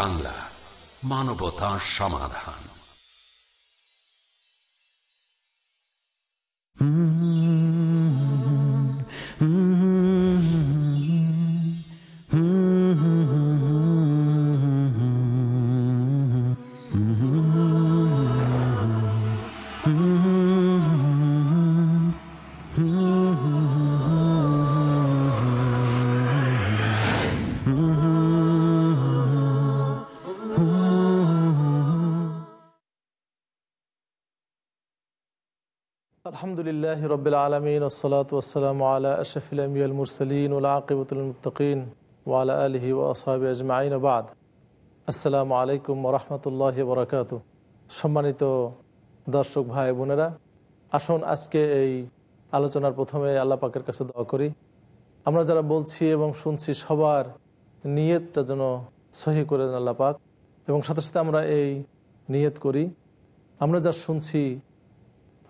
বাংলা মানবতা সমাধান। আলহামদুলিল্লাহ রবিল আলমিন ওসলাত ওসালাম আলা আশফিল মুরসলিন উল আকিবতুলমতকিন ওয়ালা আলহি ওসাহাবি আজমাইন বাদ। আসসালামু আলাইকুম রহমতুল্লাহ বরকাত সম্মানিত দর্শক ভাই বোনেরা, আসুন আজকে এই আলোচনার প্রথমে আল্লাহ পাকের কাছে দোয়া করি। আমরা যারা বলছি এবং শুনছি সবার নিয়তটা যেন সহি করে দেন আল্লাহ পাক, এবং সাথে সাথে আমরা এই নিয়ত করি। আমরা যা শুনছি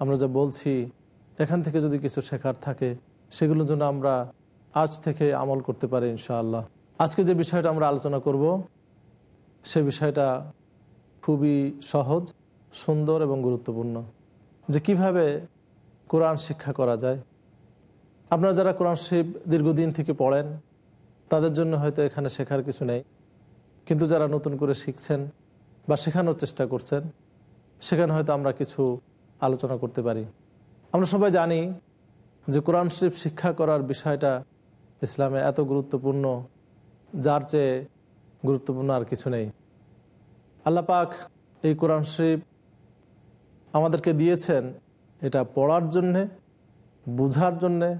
আমরা যা বলছি, এখান থেকে যদি কিছু শেখার থাকে, সেগুলোর জন্য আমরা আজ থেকে আমল করতে পারি ইনশাআল্লাহ। আজকে যে বিষয়টা আমরা আলোচনা করব, সে বিষয়টা খুবই সহজ, সুন্দর এবং গুরুত্বপূর্ণ। যে কীভাবে কোরআন শিক্ষা করা যায়। আপনারা যারা কোরআন শিব দীর্ঘদিন থেকে পড়েন, তাদের জন্য হয়তো এখানে শেখার কিছু নেই। কিন্তু যারা নতুন করে শিখছেন বা শেখানোর চেষ্টা করছেন, সেখানে হয়তো আমরা কিছু আলোচনা করতে পারি। আমরা সবাই জানি যে কোরআন শরীফ শিক্ষা করার বিষয়টা ইসলামে এত গুরুত্বপূর্ণ, যার চেয়ে গুরুত্বপূর্ণ আর কিছু নেই। আল্লাহ পাক এই কোরআন শরীফ আমাদেরকে দিয়েছেন এটা পড়ার জন্যে, বুঝার জন্যে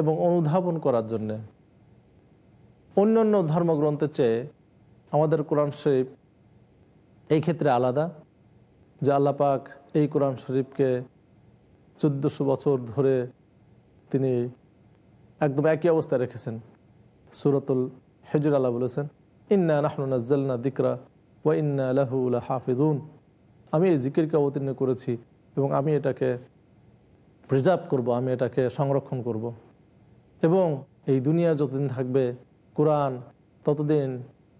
এবং অনুধাবন করার জন্যে। অন্য অন্য ধর্মগ্রন্থের চেয়ে আমাদের কোরআন শরীফ এই ক্ষেত্রে আলাদা, যে আল্লাহ পাক এই কোরআন শরীফকে চোদ্দোশো বছর ধরে তিনি একদম একই অবস্থায় রেখেছেন। সুরতুল হেজুর আল্লাহ বলেছেন, ইন্না নাহনুনাজ্জালনা দিকরা ওয়া ইন্না আলাহুল্লাহ হাফিদুন আমি এই জিকিরকে অবতীর্ণ করেছি এবং আমি এটাকে প্রিজার্ভ করব, আমি এটাকে সংরক্ষণ করব। এবং এই দুনিয়া যতদিন থাকবে, কোরআন ততদিন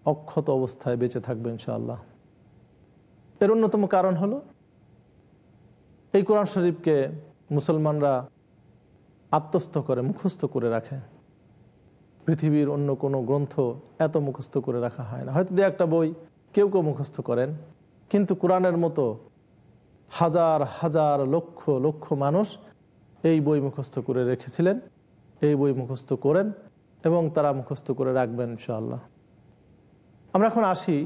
অক্ষত অবস্থায় বেঁচে থাকবে ইনশাআল্লাহ। এর অন্যতম কারণ হলো এই কোরআন শরীফকে মুসলমানরা আত্মস্থ করে, মুখস্থ করে রাখে। পৃথিবীর অন্য কোনো গ্রন্থ এত মুখস্থ করে রাখা হয় না। হয়তো দু একটা বই কেউ কেউ মুখস্থ করেন, কিন্তু কোরআনের মতো হাজার হাজার লক্ষ লক্ষ মানুষ এই বই মুখস্থ করে রেখেছিলেন, এই বই মুখস্থ করেন এবং তারা মুখস্থ করে রাখবেন ইনশাআল্লাহ। আমরা এখন আসি,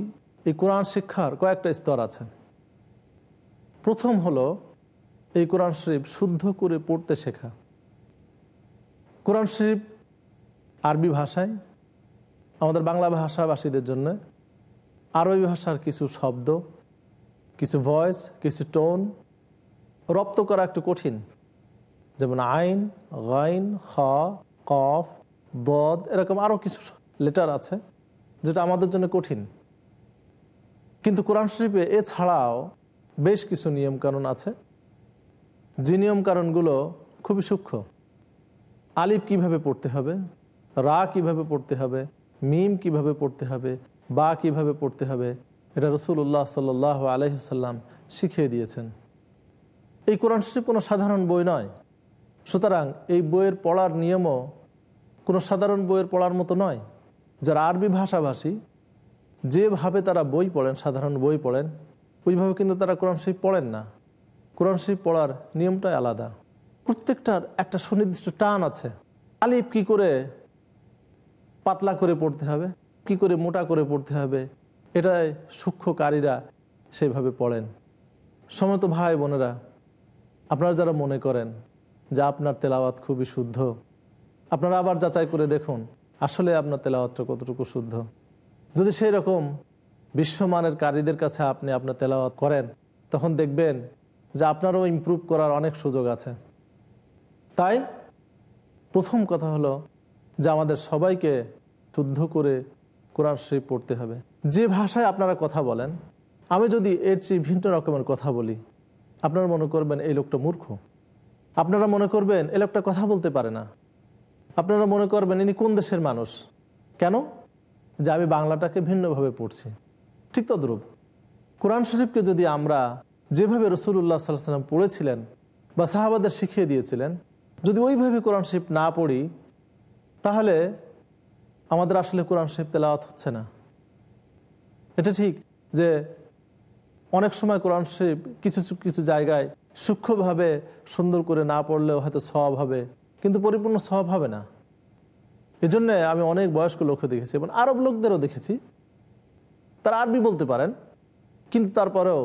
এই কোরআন শিক্ষার কয়েকটা স্তর আছে। প্রথম হলো এই কোরআন শরীফ শুদ্ধ করে পড়তে শেখা। কোরআন শরীফ আরবি ভাষায়, আমাদের বাংলা ভাষাভাষীদের জন্য আরবি ভাষার কিছু শব্দ, কিছু ভয়েস কিছু টোন রপ্ত করা একটু কঠিন। যেমন আইন, গাইন, খ, কফ, দদ এরকম আরও কিছু লেটার আছে যেটা আমাদের জন্য কঠিন। কিন্তু কোরআন শরীফে এছাড়াও বেশ কিছু নিয়মকানুন আছে। যে নিয়মকানুনগুলো খুবই সূক্ষ্ম। আলিফ কীভাবে পড়তে হবে? রা কীভাবে পড়তে হবে? মিম কীভাবে পড়তে হবে? বা কীভাবে পড়তে হবে? এটা রসুল্লাহ সাল আলহিসাল্লাম শিখিয়ে দিয়েছেন। এই কোরআন শরীফ কোনো সাধারণ বই নয়। সুতরাং এই বইয়ের পড়ার নিয়মও কোনো সাধারণ বইয়ের পড়ার মতো নয়। যারা আরবি ভাষাভাষী, যেভাবে তারা বই পড়েন, সাধারণ বই পড়েন, ওইভাবে কিন্তু তারা কোরআন শরীফ পড়েন না। কোরআন শরীফ পড়ার নিয়মটাই আলাদা। প্রত্যেকটার একটা সুনির্দিষ্ট টান আছে। আলিফ কি করে পাতলা করে পড়তে হবে? কি করে মোটা করে পড়তে হবে? এটাই সূক্ষ্মকারীরা সেইভাবে পড়েন। সমত ভাই বোনেরা, আপনারা যারা মনে করেন যে আপনার তেলাওয়াত খুবই শুদ্ধ, আপনারা আবার যাচাই করে দেখুন, আসলে আপনার তেলাওয়াতটা কতটুকু শুদ্ধ। যদি সেই রকম বিশ্বমানের কারীদের কাছে আপনি আপনার তেলাওয়াত করেন, তখন দেখবেন যে আপনারও ইম্প্রুভ করার অনেক সুযোগ আছে। তাই প্রথম কথা হলো যে আমাদের সবাইকে শুদ্ধ করে কোরআন শরীফ পড়তে হবে। যে ভাষায় আপনারা কথা বলেন, আমি যদি এর চেয়ে ভিন্ন রকমের কথা বলি, আপনারা মনে করবেন এই লোকটা মূর্খ। আপনারা মনে করবেন এই লোকটা কথা বলতে পারে না। আপনারা মনে করবেন ইনি কোন দেশের মানুষ? কেন? যে আমি বাংলাটাকে ভিন্নভাবে পড়ছি। ঠিক তদ্রূপ। কোরআন শরীফকে যদি আমরা যেভাবে রসুল্লাহ সাল্লাহ সাল্লাম পড়েছিলেন বা সাহাবাদের শিখিয়ে দিয়েছিলেন, যদি ওইভাবে কোরআন শরীফ না পড়ি, তাহলে আমাদের আসলে কোরআন শরীফ তেলাওয়াত হচ্ছে না। এটা ঠিক যে অনেক সময় কোরআন শরীফ কিছু কিছু জায়গায় সূক্ষ্মভাবে সুন্দর করে না পড়লেও হয়তো স্বভাব হবে, কিন্তু পরিপূর্ণ স্বভাব হবে না। এজন্য আমি অনেক বয়স্ক লোককে দেখেছি এবং আরব লোকদেরও দেখেছি। তারা আরবি বলতে পারেন, কিন্তু তারপরেও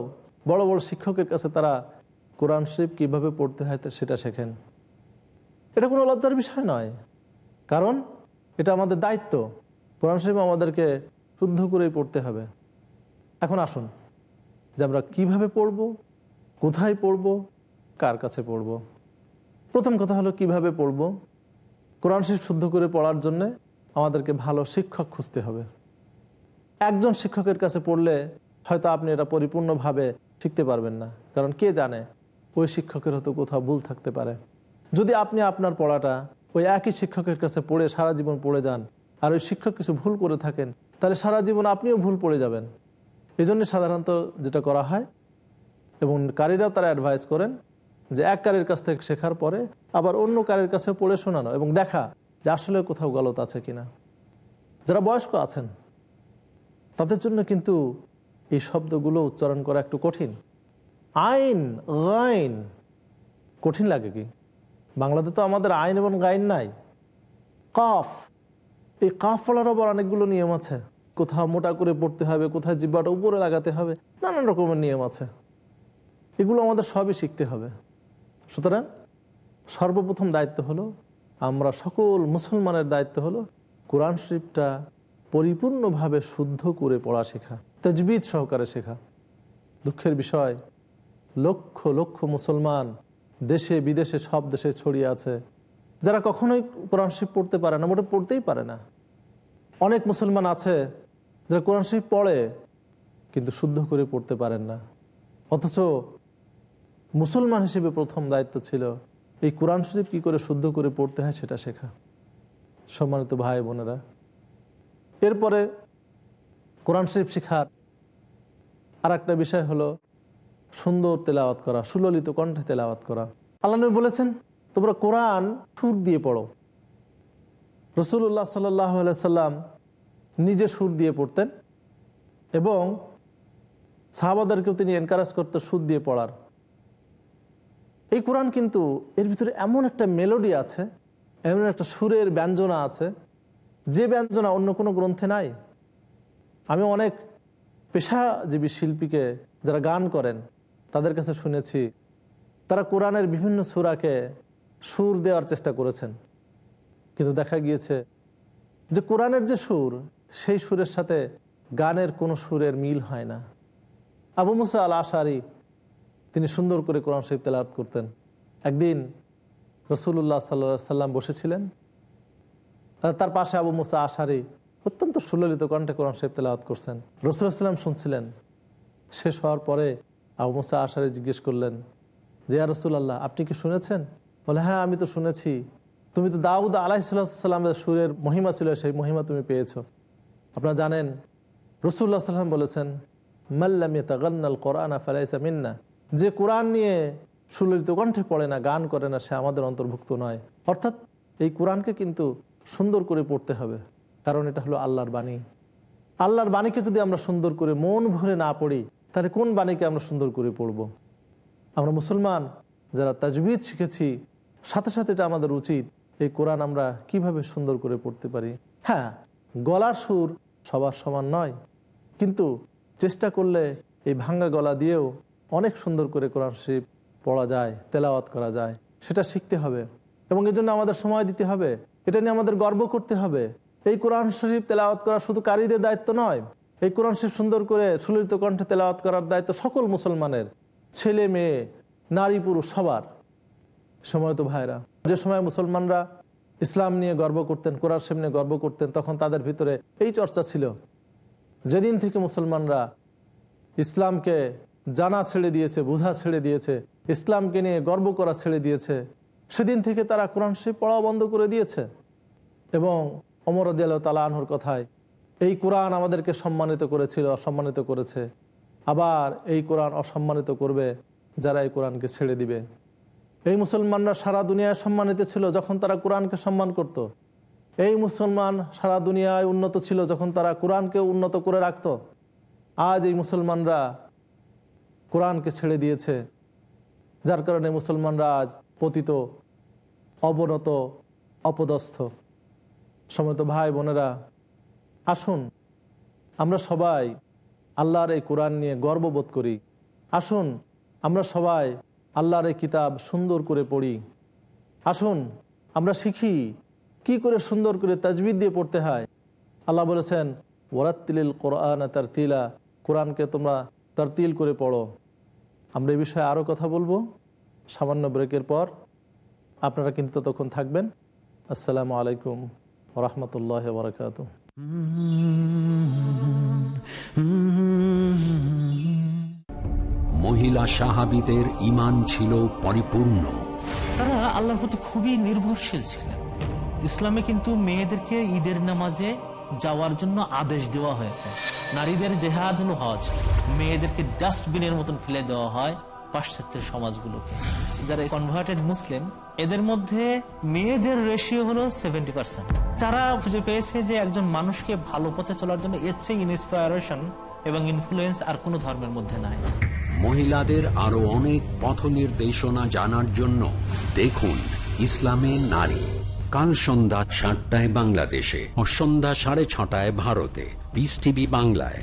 বড় বড় শিক্ষকের কাছে তারা কোরআন শরীফ কীভাবে পড়তে হয় সেটা শেখেন। এটা কোনো লজ্জার বিষয় নয়। কারণ এটা আমাদের দায়িত্ব। কোরআন শরীফ আমাদেরকে শুদ্ধ করেই পড়তে হবে। এখন আসুন, যে আমরা কীভাবে পড়ব, কোথায় পড়ব, কার কাছে পড়ব? প্রথম কথা হলো, কীভাবে পড়ব? কোরআন শরীফ শুদ্ধ করে পড়ার জন্য আমাদেরকে ভালো শিক্ষক খুঁজতে হবে। একজন শিক্ষকের কাছে পড়লে হয়তো আপনি এটা পরিপূর্ণভাবে শিখতে পারবেন না। কারণ কে জানে, ওই শিক্ষকের হয়তো কোথাও ভুল থাকতে পারে। যদি আপনি আপনার পড়াটা ওই একই শিক্ষকের কাছে পড়ে সারা জীবন পড়ে যান, আর ওই শিক্ষক কিছু ভুল করে থাকেন, তাহলে সারা জীবন আপনিও ভুল পড়ে যাবেন। এই জন্য সাধারণত যেটা করা হয়, এবং কারীরাও তারা অ্যাডভাইস করেন যে এক কারের কাছ থেকে শেখার পরে আবার অন্য কারের কাছে পড়ে শোনানো এবং দেখা যে আসলে কোথাও গলত আছে কিনা। যারা বয়স্ক আছেন, তাদের জন্য কিন্তু এই শব্দগুলো উচ্চারণ করা একটু কঠিন। আইন, গাইন। কঠিন লাগে কি? বাংলাতে তো আমাদের আইন এবং গাইন নাই। কফ। এই কাফ পড়ার আবার অনেকগুলো নিয়ম আছে। কোথাও মোটা করে পড়তে হবে, কোথায় জিব্বাটা উপরে লাগাতে হবে, নানান রকমের নিয়ম আছে। এগুলো আমাদের সবই শিখতে হবে। সুতরাং সর্বপ্রথম দায়িত্ব হলো, আমরা সকল মুসলমানের দায়িত্ব হলো, কোরআন শরীফটা পরিপূর্ণভাবে শুদ্ধ করে পড়া শেখা। তজবিদ সহকারে শেখা। দুঃখের বিষয়, লক্ষ লক্ষ মুসলমান দেশে, বিদেশে, সব দেশে ছড়িয়ে আছে। যারা কখনোই কোরআন শরীফ পড়তে পারে না, মোটে পড়তেই পারে না। অনেক মুসলমান আছে যারা কোরআন শরীফ পড়ে, কিন্তু শুদ্ধ করে পড়তে পারেন না। অথচ মুসলমান হিসেবে প্রথম দায়িত্ব ছিল, এই কোরআন শরীফ কী করে শুদ্ধ করে পড়তে হয় সেটা শেখা। সম্মানিত ভাই বোনেরা, এরপরে কোরআন শরীফ শিখার আর একটা বিষয় হলো সুন্দর তেলাওয়াত করা, সুললিত কণ্ঠে তেলাওয়াত করা। আল্লাহ নবী বলেছেন, তোমরা কোরআন সুর দিয়ে পড়ো। রসুল্লাহ সাল্লাহ সাল্লাম নিজে সুর দিয়ে পড়তেন এবং সাহাবাদেরকেও তিনি এনকারেজ করতে সুর দিয়ে পড়ার। এই কোরআন কিন্তু এর ভিতরে এমন একটা মেলোডি আছে, এমন একটা সুরের ব্যঞ্জনা আছে, যে ব্যঞ্জনা অন্য কোনো গ্রন্থে নাই। আমি অনেক পেশাজীবী শিল্পীকে যারা গান করেন, তাদের কাছে শুনেছি, তারা কোরআনের বিভিন্ন সুরাকে সুর দেওয়ার চেষ্টা করেছেন। কিন্তু দেখা গিয়েছে যে কোরআনের যে সুর, সেই সুরের সাথে গানের কোনো সুরের মিল হয় না। আবু মুসা আল আশারি তিনি সুন্দর করে কোরআন শরীফ তেলাওয়াত করতেন। একদিন রসুল্লাহ সাল্লা সাল্লাম বসেছিলেন, তার পাশে আবু মুসা আশারি অত্যন্ত সুললিত কণ্ঠে কোরআন শরীফ তেলাওয়াত করছেন। রসুলাম শুনছিলেন। শেষ হওয়ার পরে আবু মুসা আশারি জিজ্ঞেস করলেন, যে আর রসুল্লাহ আপনি কি শুনেছেন? বলে হ্যাঁ আমি তো শুনেছি। তুমি তো দাউদ আলাহিসাল্লামের সুরের মহিমা ছিল, সেই মহিমা তুমি পেয়েছ। আপনারা জানেন রসুল্লাহ সাল্লাম বলেছেন মাল্লামিয়া তাগান্নাল কোরআন ফালাইসা মিন্না। যে কোরআন নিয়ে সুললিত কণ্ঠে পড়ে না, গান করে না, সে আমাদের অন্তর্ভুক্ত নয়। অর্থাৎ এই কোরআনকে কিন্তু সুন্দর করে পড়তে হবে। কারণ এটা হলো আল্লাহর বাণী। আল্লাহর বাণীকে যদি আমরা সুন্দর করে মন ভরে না পড়ি, তাহলে কোন বাণীকে আমরা সুন্দর করে পড়ব? আমরা মুসলমান, যারা তাজবিদ শিখেছি, সাথে সাথে এটা আমাদের উচিত, এই কোরআন আমরা কীভাবে সুন্দর করে পড়তে পারি? হ্যাঁ গলার সুর সবার সমান নয়, কিন্তু চেষ্টা করলে এই ভাঙ্গা গলা দিয়েও অনেক সুন্দর করে কোরআন শরীফ পড়া যায়, তেলাওয়াত করা যায়, সেটা শিখতে হবে এবং এর জন্য আমাদের সময় দিতে হবে, এটা নিয়ে আমাদের গর্ব করতে হবে। এই কোরআন শরীফ তেলাওয়াত করা শুধু কারীদের দায়িত্ব নয়, এই কোরআন শরীফ সুন্দর করে সুলিত কণ্ঠে তেলাওয়াত করার দায়িত্ব সকল মুসলমানের, ছেলে, মেয়ে, নারী, পুরুষ, সবার। সময় তো ভাইরা, যে সময় মুসলমানরা ইসলাম নিয়ে গর্ব করতেন, কোরআন শরীফ নিয়ে গর্ব করতেন, তখন তাদের ভিতরে এই চর্চা ছিল। যেদিন থেকে মুসলমানরা ইসলামকে জানা ছেড়ে দিয়েছে, বোঝা ছেড়ে দিয়েছে, ইসলামকে নিয়ে গর্ব করা ছেড়ে দিয়েছে, সেদিন থেকে তারা কোরআন শরীফ পড়া বন্ধ করে দিয়েছে। এবং অমর দিয়াল তালা আনহর কথায়, এই কোরআন আমাদেরকে সম্মানিত করেছিল, অসম্মানিত করেছে। আবার এই কোরআন অসম্মানিত করবে, যারা এই কোরআনকে ছেড়ে দিবে। এই মুসলমানরা সারা দুনিয়ায় সম্মানিত ছিল যখন তারা কোরআনকে সম্মান করত। এই মুসলমান সারা দুনিয়ায় উন্নত ছিল যখন তারা কোরআনকে উন্নত করে রাখত। আজ এই মুসলমানরা কোরআনকে ছেড়ে দিয়েছে, যার কারণে মুসলমানরা আজ পতিত, অবনত, অপদস্থ। সমত ভাই বোনেরা, আসুন আমরা সবাই আল্লাহর এই কোরআন নিয়ে গর্ববোধ করি। আসুন আমরা সবাই আল্লাহর এই কিতাব সুন্দর করে পড়ি। আসুন আমরা শিখি কি করে সুন্দর করে তাজবিদ দিয়ে পড়তে হয়। আল্লাহ বলেছেন ওরাত্তিল কোরআন তার তিলা কোরআনকে তোমরা তার তিল করে পড়ো। আমরা এই বিষয়ে আরও কথা বলব সামান্য ব্রেকের পর। আপনারা কিন্তু ততক্ষণ থাকবেন। আসসালামু আলাইকুম। রহমতুল্লাহ বরকাত মহিলা সাহাবিদের ইমান ছিল পরিপূর্ণ। তারা আল্লাহর প্রতি খুবই নির্ভরশীল ছিলেন। ইসলামে কিন্তু মেয়েদেরকে ঈদের নামাজে যাওয়ার জন্য আদেশ দেওয়া হয়েছে। নারীদের জেহাদ হলো হজ। মেয়েদেরকে ডাস্টবিনের মতন ফেলে দেওয়া হয়। পাশ্চাত্যের সমাজগুলোকে। যারা কনভার্টেড মুসলিম এদের মধ্যে মেয়েদের রেশিও হলো সেভেন্টি পার্সেন্ট তারা খুঁজে পেয়েছে যে একজন মানুষকে ভালো পথে চলার জন্য এর চেয়ে ইন্সপায়ারেশন এবং ইনফ্লুয়েন্স আর কোনো ধর্মের মধ্যে নাই। মহিলাদের আরও অনেক পথ নির্দেশনা জানার জন্য দেখুন ইসলামে নারী। কাল সন্ধ্যা সাতটায় বাংলাদেশে ও সন্ধ্যা সাড়ে ছটায় ভারতে। পিস টিভি বাংলায়।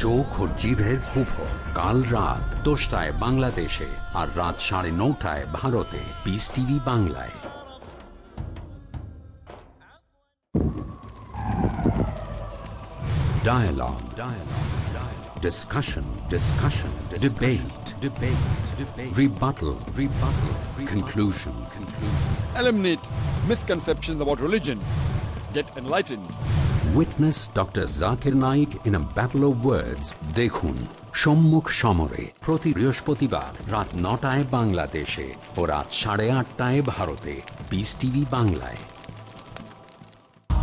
চোখ ও জিভের কুফল কাল রাত দশটায় বাংলাদেশে আর রাত সাড়ে নটায় ভারতে পিস টিভি বাংলায় Dialogue. Dialogue. Dialogue. Discussion. Discussion. Debate. Debate. Debate. Rebuttal. Rebuttal. Conclusion. Conclusion. eliminate misconceptions about religion. Get enlightened. Witness Dr. Zakir Naik in a battle of words. দেখুন সম্মুখ সমরে প্রতি বৃহস্পতিবার রাত নটায় বাংলাদেশে ও রাত সাড়ে আটটায় ভারতে বিস টিভি বাংলায়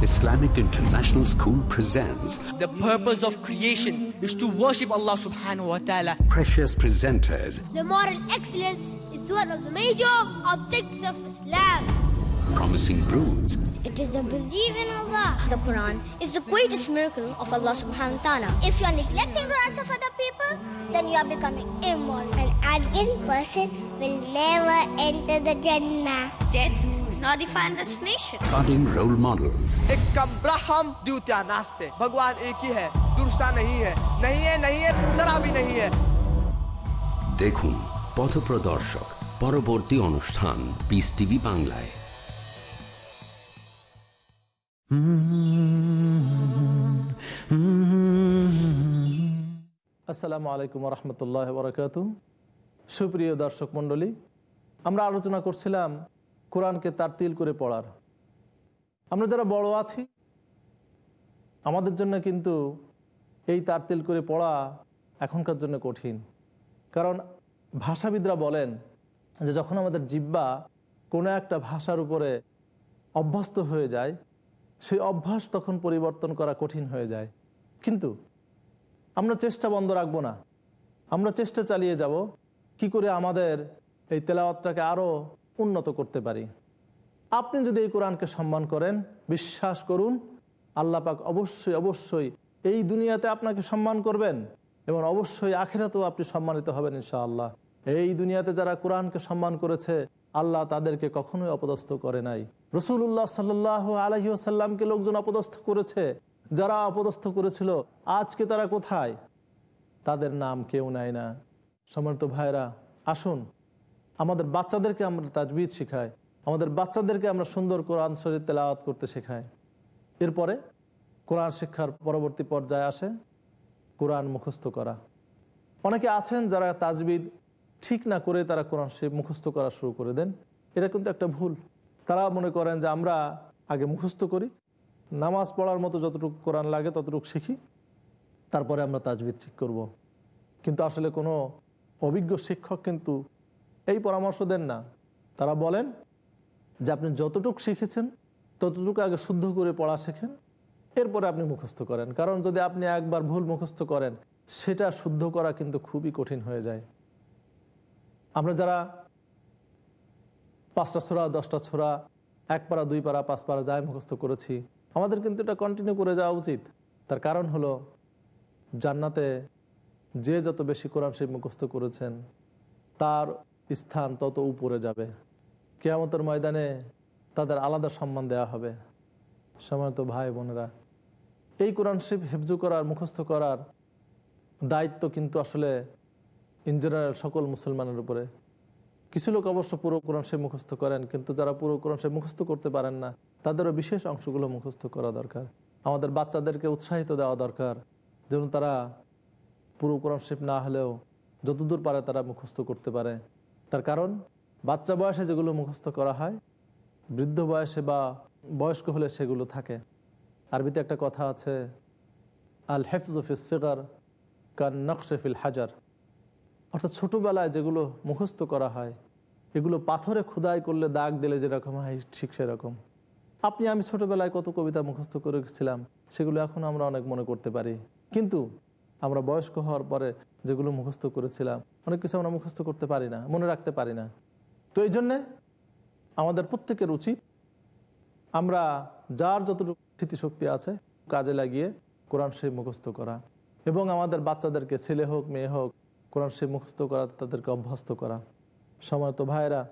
Islamic International School presents The purpose of creation is to worship Allah subhanahu wa ta'ala. Precious Presenters The moral excellence is one of the major objects of Islam. promising broods. It is the belief in Allah. The Quran is the greatest miracle of Allah subhanahu wa ta'ala. If you are neglecting the rights of other people, then you are becoming immoral. An arrogant person will never enter the Jannah. Death is not the final destination. Budding role models. Ikkabraham dutya naaste. Bhagwan ek hi hai. Dursa nahi hai. Nahi hai, nahi hai, sara bhi nahi hai. দেখুন পথপ্রদর্শক পরবর্তী আসসালামু আলাইকুম রহমতুল্লাহ বরকাত সুপ্রিয় দর্শক মণ্ডলী, আমরা আলোচনা করছিলাম কোরআনকে তারতিল করে পড়ার। আমরা যারা বড় আছি, আমাদের জন্য কিন্তু এই তারতিল করে পড়া এখনকার জন্য কঠিন। কারণ ভাষাবিদরা বলেন যে যখন আমাদের জিব্বা কোনো একটা ভাষার উপরে অভ্যস্ত হয়ে যায় সেই অভ্যাস তখন পরিবর্তন করা কঠিন হয়ে যায়। কিন্তু আমরা চেষ্টা বন্ধ রাখব না। আমরা চেষ্টা চালিয়ে যাব কি করে আমাদের এই তেলাওয়াতটাকে আরও উন্নত করতে পারি। আপনি যদি এই কোরআনকে সম্মান করেন, বিশ্বাস করুন, আল্লাহ পাক অবশ্যই অবশ্যই এই দুনিয়াতে আপনাকে সম্মান করবেন এবং অবশ্যই আখেরাতেও আপনি সম্মানিত হবেন ইনশাআল্লাহ। এই দুনিয়াতে যারা কোরআনকে সম্মান করেছে আল্লাহ তাদেরকে কখনোই অপদস্থ করে নাই। রসুল্লাহ সাল্লাহ আলহি আসাল্লামকে লোকজন অপদস্থ করেছে। যারা অপদস্থ করেছিল, আজকে তারা কোথায়? তাদের নাম কেউ নেয় না। সমর্থ ভাইরা আসুন, আমাদের বাচ্চাদেরকে আমরা তাজবিদ শেখাই। আমাদের বাচ্চাদেরকে আমরা সুন্দর কোরআন শরীর তেলাওয়াত করতে শেখাই। এরপরে কোরআন শিক্ষার পরবর্তী পর্যায়ে আসে কোরআন মুখস্থ করা। অনেকে আছেন যারা তাজবিদ ঠিক না করে তারা কোরআন শরীফ মুখস্থ করা শুরু করে দেন। এটা কিন্তু একটা ভুল। তারা মনে করেন যে আমরা আগে মুখস্থ করি, নামাজ পড়ার মতো যতটুকু কোরআন লাগে ততটুকু শিখি, তারপরে আমরা তাজবিদ ঠিক করব। কিন্তু আসলে কোনো অভিজ্ঞ শিক্ষক কিন্তু এই পরামর্শ দেন না। তারা বলেন যে আপনি যতটুকু শিখেছেন, ততটুকু আগে শুদ্ধ করে পড়া শেখেন, এরপরে আপনি মুখস্থ করেন। কারণ যদি আপনি একবার ভুল মুখস্থ করেন, সেটা শুদ্ধ করা কিন্তু খুবই কঠিন হয়ে যায়। আমরা যারা পাঁচটা ছোড়া, দশটা ছোড়া, এক পাড়া, দুই পাড়া, পাঁচ পাড়া যায় মুখস্থ করেছি, আমাদের কিন্তু এটা কন্টিনিউ করে যাওয়া উচিত। তার কারণ হলো, জান্নাতে যে যত বেশি কোরআন শরীফ মুখস্থ করেছেন, তার স্থান তত উপরে যাবে। কেয়ামতের ময়দানে তাদের আলাদা সম্মান দেওয়া হবে। সময়ত ভাই বোনেরা, এই কোরআন শরীফ হেফজু করার, মুখস্থ করার দায়িত্ব কিন্তু আসলে ইন সকল মুসলমানের উপরে। কিছু লোক অবশ্য পুরো কোরআন সে মুখস্থ করেন, কিন্তু যারা পুরো কোরআন সে মুখস্থ করতে পারেন না, তাদেরও বিশেষ অংশগুলো মুখস্থ করা দরকার। আমাদের বাচ্চাদেরকে উৎসাহিত দেওয়া দরকার, যেন তারা পুরো কোরআন শরীফ না হলেও যতদূর পারে তারা মুখস্থ করতে পারে। তার কারণ, বাচ্চা বয়সে যেগুলো মুখস্থ করা হয়, বৃদ্ধ বয়সে বা বয়স্ক হলে সেগুলো থাকে। আরবিতে একটা কথা আছে, আল হেফজুফিস সিগার কান নকশেফিল হাজার। অর্থাৎ ছোটোবেলায় যেগুলো মুখস্থ করা হয়, এগুলো পাথরে খুদাই করলে দাগ দিলে যেরকম হয়, ঠিক সেরকম। আপনি, আমি ছোটোবেলায় কত কবিতা মুখস্থ করেছিলাম, সেগুলো এখন আমরা অনেক মনে করতে পারি। কিন্তু আমরা বয়স্ক হওয়ার পরে যেগুলো মুখস্থ করেছিলাম, অনেক কিছু আমরা মুখস্থ করতে পারি না, মনে রাখতে পারি না। তো এই জন্যে আমাদের প্রত্যেকের উচিত আমরা যার যতটুকু স্মৃতিশক্তি আছে, কাজে লাগিয়ে কোরআন শরীফ মুখস্থ করা। এবং আমাদের বাচ্চাদেরকে, ছেলে হোক, মেয়ে হোক কোরআন শরীফ মুখস্থ করা, তাদেরকে অভ্যস্ত করা। সময় তো ভাইরা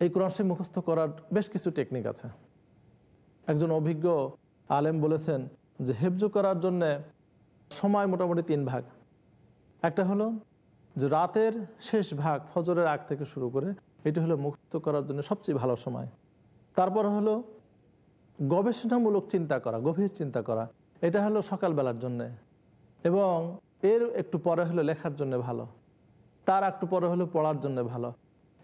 এই কোরআন শরীফ মুখস্থ করার বেশ কিছু টেকনিক আছে। একজন অভিজ্ঞ আলেম বলেছেন যে, হেফজু করার জন্যে সময় মোটামুটি তিন ভাগ। একটা হলো যে, রাতের শেষ ভাগ ফজরের আগ থেকে শুরু করে, এটি হলো মুক্ত করার জন্য সবচেয়ে ভালো সময়। তারপর হলো গবেষণামূলক চিন্তা করা, গভীর চিন্তা করা। এটা হলো সকালবেলার জন্যে। এবং এর একটু পরে হলো লেখার জন্য ভালো। তার একটু পরে হলো পড়ার জন্য ভালো।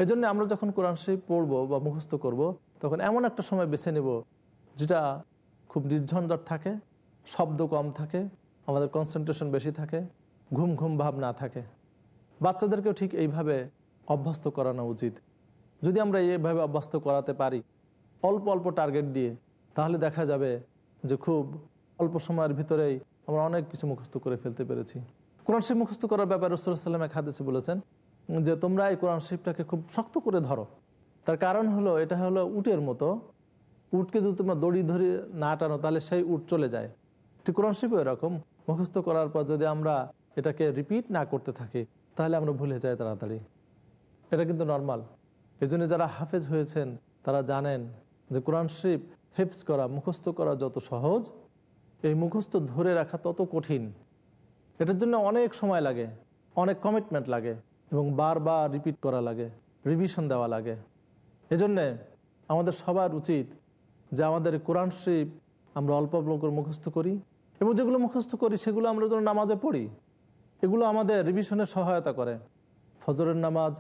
এজন্য আমরা যখন কোরআন শরীফ পড়ব বা মুখস্থ করব, তখন এমন একটা সময় বেছে নেব, যেটা খুব নির্ঝঞ্ঝট থাকে, শব্দ কম থাকে, আমাদের কনসেন্ট্রেশন বেশি থাকে, ঘুম ঘুম ভাব না থাকে। বাচ্চাদেরকেও ঠিক এইভাবে অভ্যস্ত করানো উচিত। যদি আমরা এইভাবে অভ্যস্ত করাতে পারি, অল্প অল্প টার্গেট দিয়ে, তাহলে দেখা যাবে যে খুব অল্প সময়ের ভিতরেই আমরা অনেক কিছু মুখস্থ করে ফেলতে পেরেছি। কোরআন শিব মুখস্থ করার ব্যাপারে রসুল্লাহাম এক হাদিসে বলেছেন যে, তোমরা এই কোরআন শিবটাকে খুব শক্ত করে ধরো। তার কারণ হলো, এটা হলো উটের মতো। উটকে যদি তোমরা দড়ি ধরে না টানো, তাহলে সেই উট চলে যায়। ঠিক কোরআন শিবও এরকম। মুখস্থ করার পর যদি আমরা এটাকে রিপিট না করতে থাকি, তাহলে আমরা ভুলে যাই তাড়াতাড়ি। এটা কিন্তু নর্মাল এই জন্য যারা হাফেজ হয়েছেন, তারা জানেন যে কোরআন শরীফ হেফজ করা, মুখস্থ করা যত সহজ এই মুখস্থ ধরে রাখা তত কঠিন। এটার জন্য অনেক সময় লাগে, অনেক কমিটমেন্ট লাগে এবং বারবার রিপিট করা লাগে রিভিশন দেওয়া লাগে। এজন্যে আমাদের সবার উচিত যে আমাদের কোরআন শরীফ আমরা অল্প অল্প মুখস্থ করি এবং যেগুলো মুখস্থ করি সেগুলো আমরা যেন নামাজে পড়ি। এগুলো আমাদের রিভিশনের সহায়তা করে। ফজরের নামাজ,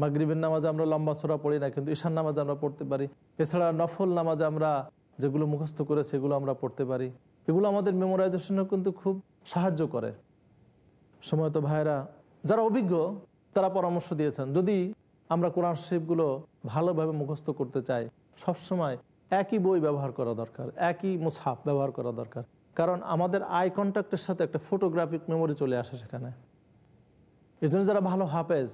মাগরিবের নামাজে আমরা লম্বা সোরা পড়ি না, কিন্তু ঈশান নামাজ আমরা পড়তে পারি। এছাড়া নফল নামাজে আমরা যেগুলো মুখস্থ করে সেগুলো আমরা পড়তে পারি। এগুলো আমাদের মেমোরাইজেশনে কিন্তু খুব সাহায্য করে। সময়ত ভাইরা, যারা অভিজ্ঞ, তারা পরামর্শ দিয়েছেন, যদি আমরা কোরআন শরীফগুলো ভালোভাবে মুখস্থ করতে চাই, সবসময় একই বই ব্যবহার করা দরকার, একই মুছাফ ব্যবহার করা দরকার। কারণ আমাদের আই কন্ট্যাক্টের সাথে একটা ফটোগ্রাফিক মেমোরি চলে আসে সেখানে। এই জন্য যারা ভালো হাফেজ,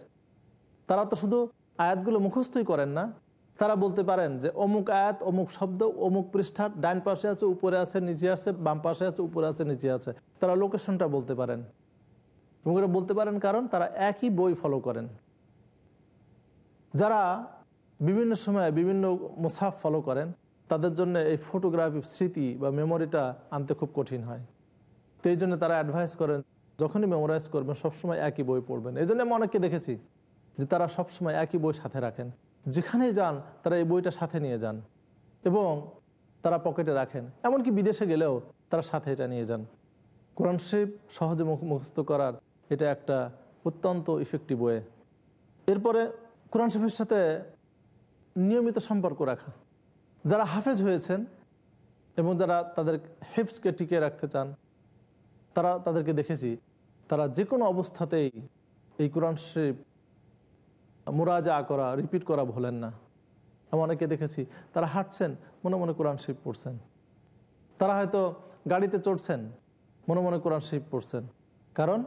তারা তো শুধু আয়াতগুলো মুখস্থই করেন না তারা বলতে পারেন যে অমুক আয়াত, অমুক শব্দ, অমুক পৃষ্ঠার ডান পাশে আছে, উপরে আছে, নিচে আছে, বাম পাশে আছে, উপরে আছে, নিচে আছে। তারা লোকেশনটা বলতে পারেন। এবং এটা বলতে পারেন কারণ তারা একই বই ফলো করেন। যারা বিভিন্ন সময়ে বিভিন্ন মুসাফ ফলো করেন, তাদের জন্য এই ফটোগ্রাফি স্মৃতি বা মেমোরিটা আনতে খুব কঠিন হয়। তো এই জন্য তারা অ্যাডভাইস করেন, যখনই মেমোরাইজ করবেন, সবসময় একই বই পড়বেন। এই জন্য আমি অনেককে দেখেছি যে তারা সবসময় একই বই সাথে রাখেন। যেখানেই যান, তারা এই বইটা সাথে নিয়ে যান এবং তারা পকেটে রাখেন। এমনকি বিদেশে গেলেও তারা সাথে এটা নিয়ে যান। কোরআন শরীফ সহজে মুখ- মুখস্থ করার এটা একটা অত্যন্ত ইফেক্টিভ ওয়ে এরপরে কোরআন শরীফের সাথে নিয়মিত সম্পর্ক রাখা। যারা হাফেজ হয়েছেন এবং যারা তাদের হেফসকে টিকিয়ে রাখতে চান, তারা তাদেরকে দেখেছি, তারা যে কোনো অবস্থাতেই এই কোরআন শরীফ মুরাজা করা রিপিট করা ভোলেন না। আমি অনেকে দেখেছি, তারা হাঁটছেন, মনে মনে কোরআন শরীফ পড়ছেন। তারা হয়তো গাড়িতে চড়ছেন, মনে মনে কোরআন শরীফ পড়ছেন। কারণ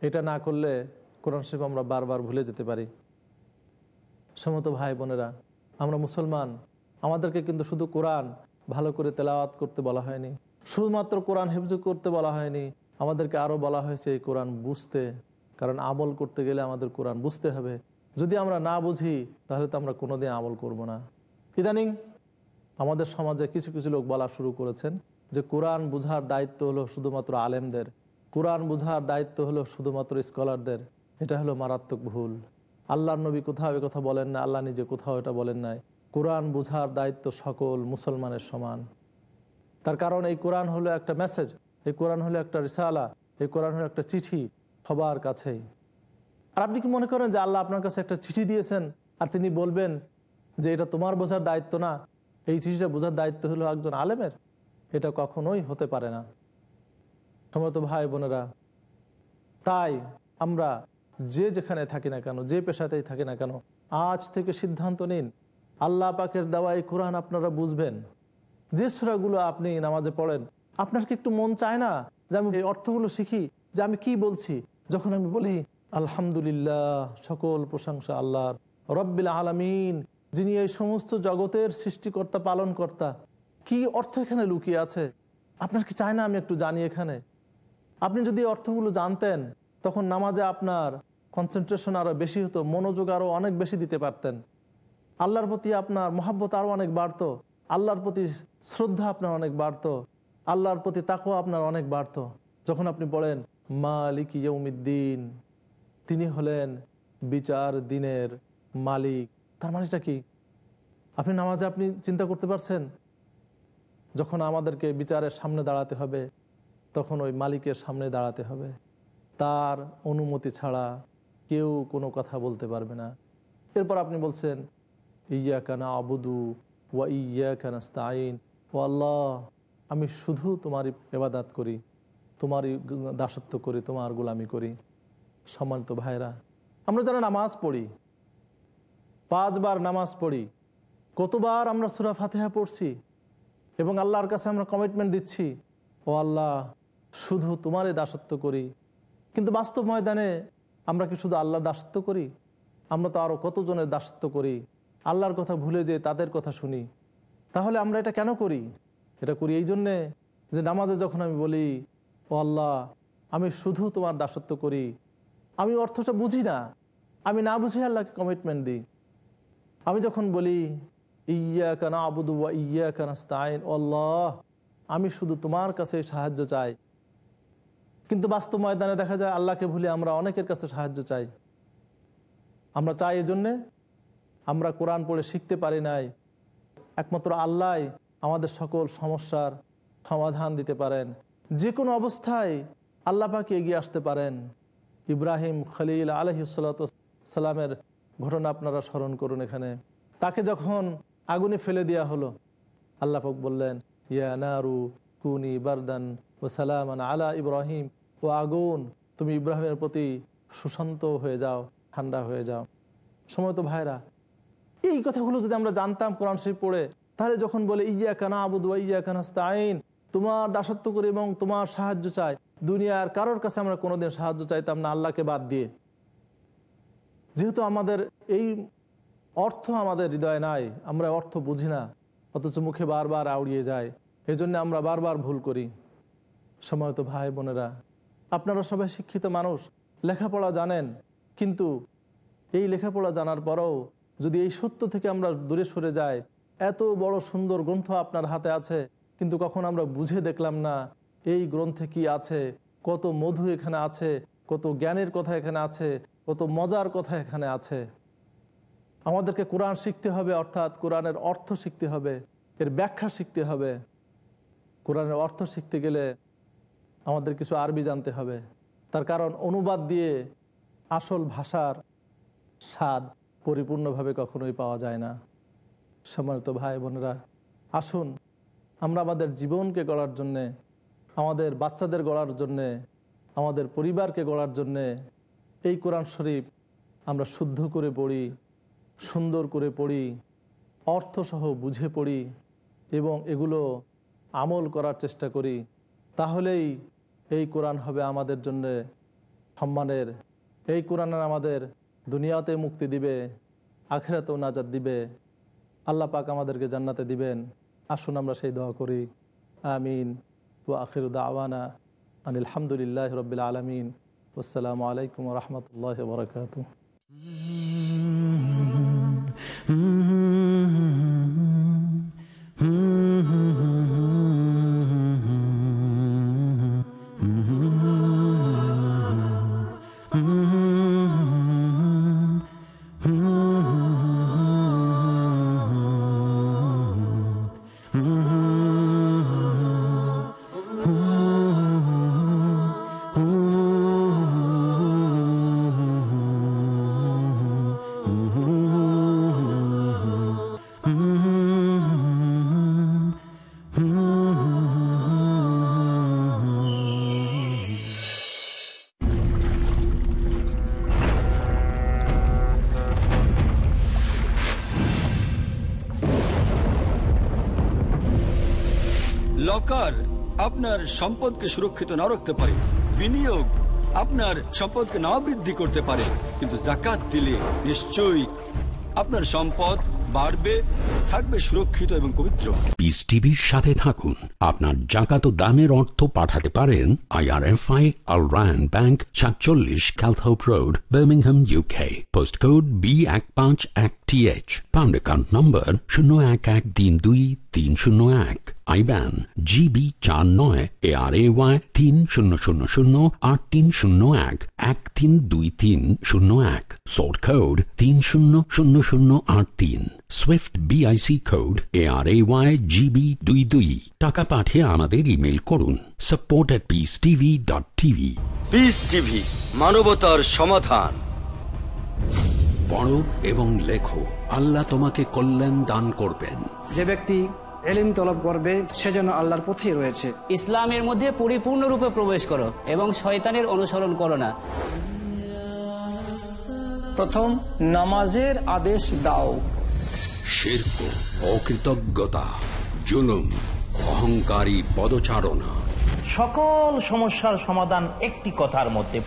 এটা না করলে কোরআন শরীফ আমরা বারবার ভুলে যেতে পারি। সমত ভাই বোনেরা, আমরা মুসলমান, আমাদেরকে কিন্তু শুধু কোরআন ভালো করে তেলাওয়াত করতে বলা হয়নি। শুধুমাত্র কোরআন হেফজু করতে বলা হয়নি, আমাদেরকে আরও বলা হয়েছে এই কোরআন বুঝতে। কারণ আমল করতে গেলে আমাদের কোরআন বুঝতে হবে। যদি আমরা না বুঝি, তাহলে তো আমরা কোনোদিন আমল করব না। ইদানিং আমাদের সমাজে কিছু কিছু লোক বলা শুরু করেছেন যে কোরআন বুঝার দায়িত্ব হলো শুধুমাত্র আলেমদের। কোরআন বুঝার দায়িত্ব হলো শুধুমাত্র স্কলারদের। এটা হলো মারাত্মক ভুল। আল্লাহর নবী কোথাও কথা বলেন না, আল্লাহ নিজে কোথাও এটা বলেন নাই। কোরআন বুঝার দায়িত্ব সকল মুসলমানের সমান। তার কারণ এই কোরআন হলো একটা মেসেজ, এই কোরআন হলো একটা রিসালা, এই কোরআন হলো একটা চিঠি সবার কাছেই। আর আপনি কি মনে করেন যে আল্লাহ আপনার কাছে একটা চিঠি দিয়েছেন আর তিনি বলবেন যে এটা তোমার বোঝার দায়িত্ব না? এই চিঠিটা বোঝার দায়িত্ব হলো একজন আলেমের। এটা কখনোই হতে পারে না। সমত ভাই বোনেরা, তাই আমরা যে যেখানে থাকি না কেন, যে পেশাতেই থাকি না কেন, আজ থেকে সিদ্ধান্ত নিন, আল্লাহ পাকের দেওয়া এই কোরআন আপনারা বুঝবেন। যে সুরাগুলো আপনি নামাজে পড়েন, আপনার কি একটু মন চায় না যে আমি এই অর্থগুলো শিখি, যে আমি কি বলছি? যখন আমি বলি আলহামদুলিল্লাহ, সকল প্রশংসা আল্লাহর। রব্বিল আলামিন, যিনি এই সমস্ত জগতের সৃষ্টিকর্তা, পালনকর্তা, কি অর্থ এখানে লুকিয়ে আছে? আপনার কি চায় না আমি একটু জানি এখানে? আপনি যদি অর্থগুলো জানতেন, তখন নামাজে আপনার কনসেন্ট্রেশন আরও বেশি হতো, মনোযোগ আরও অনেক বেশি দিতে পারতেন। আল্লাহর প্রতি আপনার মহাব্বত আরও অনেক বাড়তো, আল্লাহর প্রতি শ্রদ্ধা আপনার অনেক বাড়তো, আল্লাহর প্রতি তাকুয়া আপনার অনেক বাড়তো। যখন আপনি পড়েন মালিক ইয়ৌমিদ্দিন তিনি হলেন বিচার দিনের মালিক। তার মানেটা কি? আপনি নামাজে আপনি চিন্তা করতে পারছেন? যখন আমাদেরকে বিচারের সামনে দাঁড়াতে হবে, তখন ওই মালিকের সামনে দাঁড়াতে হবে। তার অনুমতি ছাড়া কেউ কোনো কথা বলতে পারবে না। এরপর আপনি বলছেন ইয়া কানা আবুদু ওয়া ইয়া কানাস্তাইন ও আল্লাহ, আমি শুধু তোমারই এবাদাত করি, তোমারই দাসত্ব করি, তোমার গোলামি করি। সম্মানিত ভাইরা আমরা যারা নামাজ পড়ি, পাঁচবার নামাজ পড়ি, কতবার আমরা সুরা ফাতেহা পড়ছি এবং আল্লাহর কাছে আমরা কমিটমেন্ট দিচ্ছি, ও আল্লাহ, শুধু তোমারই দাসত্ব করি। কিন্তু বাস্তব ময়দানে আমরা কি শুধু আল্লাহর দাসত্ব করি? আমরা তো আরও কতজনের দাসত্ব করি? আল্লাহর কথা ভুলে যে তাদের কথা শুনি। তাহলে আমরা এটা কেন করি? এটা করি এই জন্যে যে নামাজে যখন আমি বলি, ও আল্লাহ, আমি শুধু তোমার দাসত্ব করি আমি অর্থটা বুঝি না। আমি না বুঝে আল্লাহকে কমিটমেন্ট দিই। আমি যখন বলি ইয়া কানা আবুদু ওয়া ইয়া কানাস্তাইন আল্লাহ, আমি শুধু তোমার কাছে সাহায্য চাই। কিন্তু বাস্তব ময়দানে দেখা যায় আল্লাহকে ভুলে আমরা অনেকের কাছে সাহায্য চাই। আমরা চাই এই জন্যে আমরা কোরআন পড়ে শিখতে পারি নাই। একমাত্র আল্লাহ আমাদের সকল সমস্যার সমাধান দিতে পারেন। যে কোনো অবস্থায় আল্লাহ পাকে এগিয়ে আসতে পারেন। ইব্রাহিম খলিল আলহিসাল্লামের ঘটনা আপনারা স্মরণ করুন এখানে। তাকে যখন আগুনে ফেলে দেওয়া হলো, আল্লাহ পাক বললেন, ইয়া নারু কুনি বারদান ও সালামান আলা ইব্রাহিম। ও আগুন, তুমি ইব্রাহিমের প্রতি সুশান্ত হয়ে যাও, ঠান্ডা হয়ে যাও। সময় তো ভাইরা এই কথাগুলো যদি আমরা জানতাম কোরআন শরীফ পড়ে, তাহলে যখন বলে, ইয়া কানা আবুদ ইয়া কানাস্তাইন তোমার দাসত্ব করি এবং তোমার সাহায্য চাই দুনিয়ার কারোর কাছে আমরা কোনোদিন সাহায্য চাইতাম না, আল্লাহকে বাদ দিয়ে। যেহেতু আমাদের এই অর্থ আমাদের হৃদয় নাই, আমরা অর্থ বুঝি না, অথচ মুখে বারবার আউড়িয়ে যায়। এই জন্য আমরা বারবার ভুল করি। সময়ত ভাই বোনেরা, আপনারা সবাই শিক্ষিত মানুষ, লেখাপড়া জানেন, কিন্তু এই লেখাপড়া জানার পরেও যদি এই সত্য থেকে আমরা দূরে সরে যাই, এত বড় সুন্দর গ্রন্থ আপনার হাতে আছে, কিন্তু কখন আমরা বুঝে দেখলাম না এই গ্রন্থে কি আছে? কত মধু এখানে আছে? কত জ্ঞানের কথা এখানে আছে? কত মজার কথা এখানে আছে? আমাদেরকে কোরআন শিখতে হবে, অর্থাৎ কোরআনের অর্থ শিখতে হবে, এর ব্যাখ্যা শিখতে হবে। কোরআনের অর্থ শিখতে গেলে আমাদের কিছু আরবি জানতে হবে। তার কারণ অনুবাদ দিয়ে আসল ভাষার স্বাদ পরিপূর্ণভাবে কখনোই পাওয়া যায় না। সম্মানিত ভাই বোনেরা, আসুন আমরা আমাদের জীবনকে গড়ার জন্যে আমাদের বাচ্চাদের গড়ার জন্যে, আমাদের পরিবারকে গড়ার জন্যে এই কোরআন শরীফ আমরা শুদ্ধ করে পড়ি, সুন্দর করে পড়ি, অর্থসহ বুঝে পড়ি এবং এগুলো আমল করার চেষ্টা করি। তাহলেই এই কোরআন হবে আমাদের জন্য সম্মানের, এই কোরআনের আমাদের দুনিয়াতে মুক্তি দিবে, আখেরাতেও নাজাদ দিবে। আল্লাহ পাক আমাদেরকে জান্নাতে দিবেন। আসুন আমরা সেই দোয়া করি। আমিন। ও আখির দাওয়ানা আনিল হামদুলিল্লাহ রবিল আলমিন আসসালামু আলাইকুম রহমতুল্লাহ বরকাত লকার আপনার সম্পদকে সুরক্ষিত না রাখতে পারে, বিনিয়োগ আপনার সম্পদকে না বৃদ্ধি করতে পারে, কিন্তু জাকাত দিলে নিশ্চয়ই আপনার সম্পদ বাড়বে, থাকবে সুরক্ষিত এবং পবিত্র। পিস টিভির সাথে থাকুন। আপনার জাকাত দানের অর্থ পাঠাতে পারেন আইআরএফআই আল রায়ন ব্যাংক সাতচল্লিশ Calthorpe road Birmingham UK post code B এক পাঁচ এক T H pound account number শূন্য এক এক তিন দুই তিন শূন্য এক আইব্যান জিবি চার নয় এ আর এ ওয়াই তিন শূন্য শূন্য শূন্য আট তিন শূন্য এক এক তিন দুই তিন শূন্য এক সোর্ট কোড তিন শূন্য শূন্য শূন্য আট তিন Swift BIC code A R A Y GB দুই দুই টাকা পাঠিয়ে আমাদের ইমেল করুন support at peace TV dot TV Peace TV মানবতার সমাধান। পড়ো এবং লেখো আল্লাহ তোমাকে কল্যাণ দান করবেন। যে ব্যক্তি এলিম তলব করবে সে যেন আল্লাহর পথেই রয়েছে। ইসলামের মধ্যে পরিপূর্ণরূপে প্রবেশ করো এবং শয়তানের অনুসরণ করো না। প্রথম নামাজের আদেশ দাও। শিল্প অকৃতজ্ঞতা জুলুম অহংকারী পদচারণা। সকল সমস্যার সমাধান একটি কথার মধ্যে।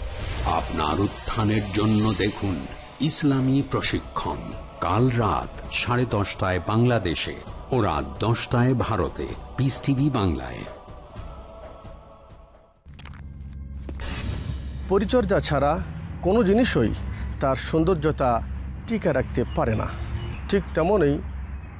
আপনার উত্থানের জন্য দেখুন ইসলামী প্রশিক্ষণ। কাল রাত সাড়ে দশটায় বাংলাদেশে ও রাত দশটায় ভারতে। পিস টিভি বাংলায়। পরিচর্যা ছাড়া কোনো জিনিসই তার সৌন্দর্যতা টিকে রাখতে পারে না। ঠিক তেমনই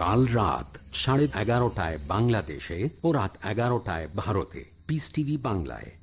কাল রাত সাড়ে এগারোটায় বাংলাদেশে ও রাত এগারোটায় ভারতে। পিস টিভি বাংলায়।